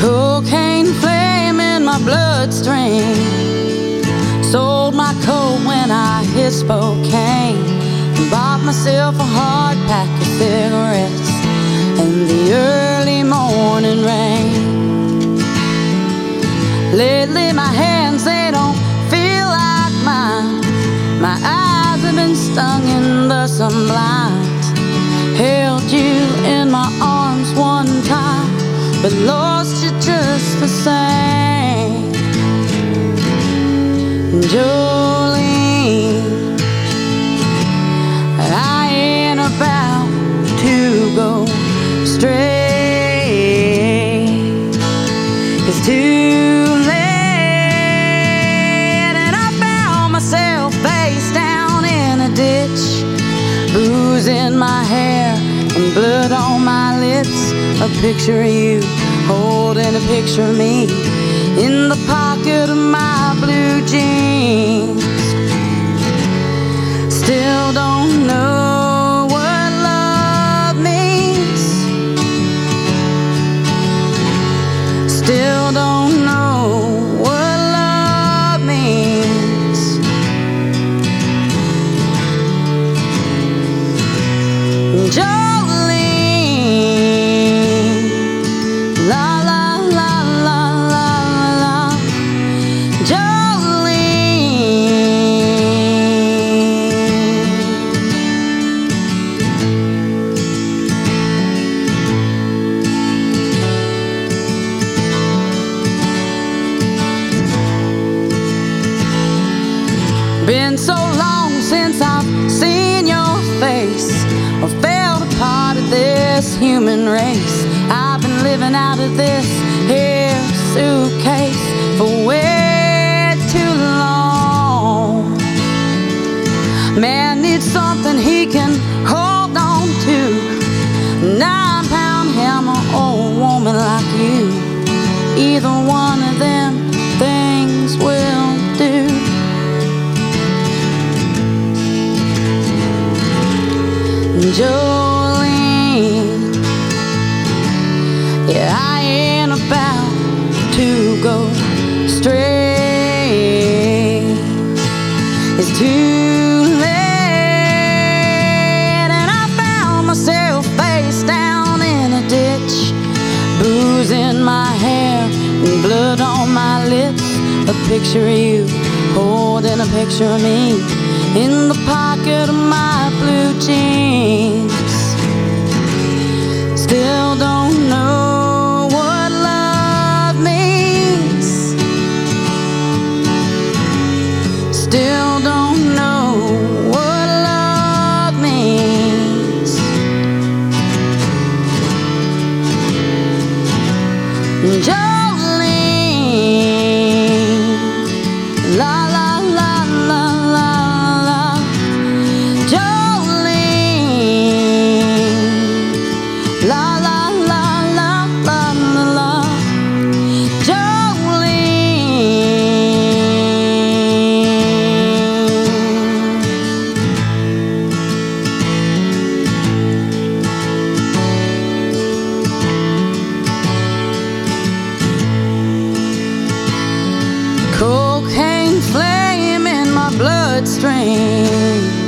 Cocaine flame in my bloodstream. Sold my coat when I hit Spokane. Bought myself a hard pack of cigarettes in the early morning rain. Lately, my hands they don't feel like mine. My eyes have been stung and thus I'm blind. Held you in my arms one time, but lost you just the same. Jolene, I ain't about to go straight. It's too late, and I found myself face down in a ditch, booze in my hair and blood on my lips. A picture of you holding a picture of me in the pocket Been so long since I've seen your face or felt a part of this human race. I've been living out of this here suitcase for way too long. Man needs something he can hold on to. Nine pound hammer or a woman like you. Either one of them Jolene. Yeah, I ain't about to go straight. It's too late, and I found myself face down in a ditch, booze in my hair and blood on my lips. A picture of you holding a picture of me in the pocket of my Cocaine flame in my bloodstream.